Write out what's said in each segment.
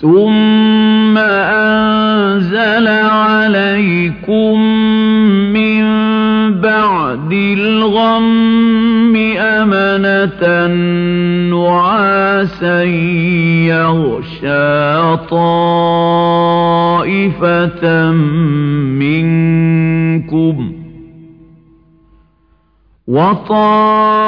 ثم أنزل عليكم من بعد الغم أمنة نعاسا يغشى طائفة منكم وطائفة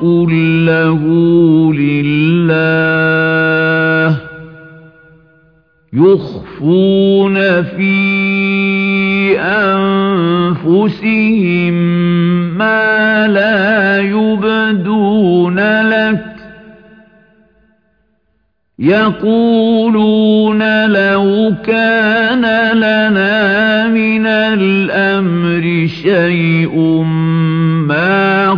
كله لله يخفون في أنفسهم ما لا يبدون لك يقولون لو كان لنا من الأمر شيء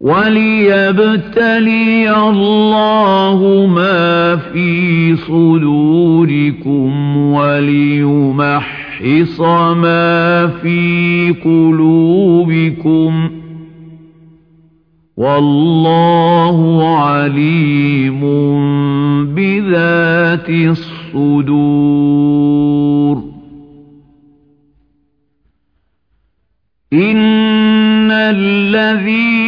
وليبتلي الله ما في صدوركم وليمحص ما في قلوبكم والله عليم بذات الصدور. إن الذين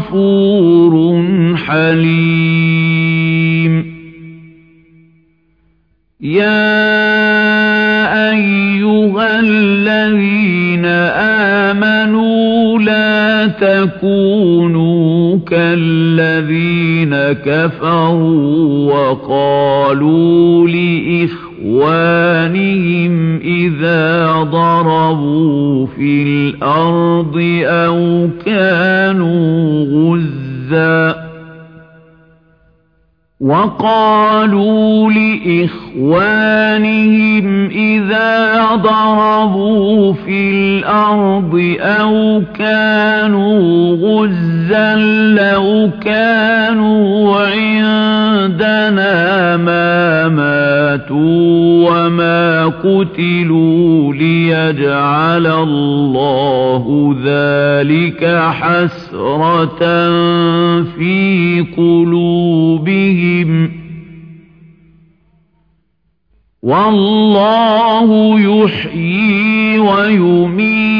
غفور حليم. يا أيها الذين آمنوا لا تكونوا كالذين كفروا وقالوا لإخوانهم إذا ضربوا في الأرض أو كانوا غزاً وقالوا لإخوانهم إذا ضربوا في الأرض أو كانوا غزا لو كانوا عندنا ما ماتوا وما قتلوا ليجعل الله ذلك حسرة في قلوبهم. بِهِمْ وَاللَّهُ يُحْيِي وَيُمِيتُ.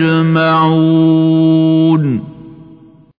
يَجْمَعُونَ.